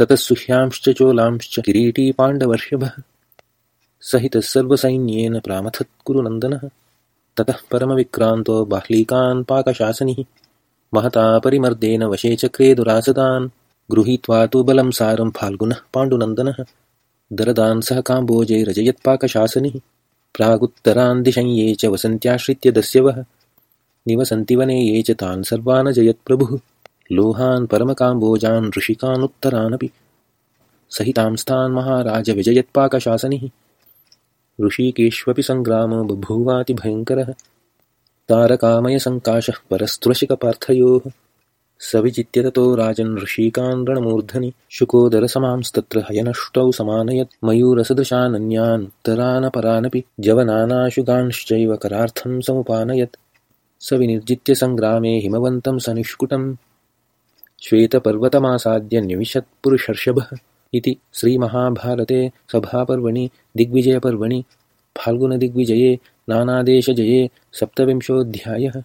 ततः सुह्यांश्च चोलांश्च किरीटी पाण्डवर्षभः। सहितः सर्वसैन्येन प्रामथत् कुरुनन्दनः। ततः परमविक्रान्तो बाह्लीकान् पाकशासनिः। महता परिमर्देन वशे चक्रे दुरासदान्। गृहीत्वा तु बलं सारं फाल्गुनः पाण्डुनन्दनः। दरदान् सह काम्बोजैरजयत्पाकशासनिः प्रागुत्तरान् दिशञ्ये च वसन्त्याश्रित्य दस्यवः। निवसन्ति वने ये च तान् सर्वान् जयत्प्रभुः लोहान् परमकाम्बोजान् ऋषिकानुत्तरानपि। सहितांस्तान् महाराजविजयत्पाकशासनिः ऋषिकेष्वपि सङ्ग्रामो बभूवातिभयङ्करः तारकामयसङ्काशः परस्त्वशिकपार्थयोः स विचित्य ततो राजन् ऋषिकान् रणमूर्धनि। शुकोदरसमांस्तत्र हयनष्टौ समानयत्। मयूरसदृशानन्यान् उत्तरानपरानपि। जवनानाशुगांश्चैव करार्थं समुपानयत्। स विनिर्जित्य सङ्ग्रामे हिमवन्तं स निष्कुटम् श्वेतपर्वतमासाद्य निविशत्पुरुषर्षभः इति श्रीमहाभारते सभापर्वणि दिग्विजयपर्वणि फाल्गुनदिग्विजये नानादेशजये सप्तविंशोऽध्यायः।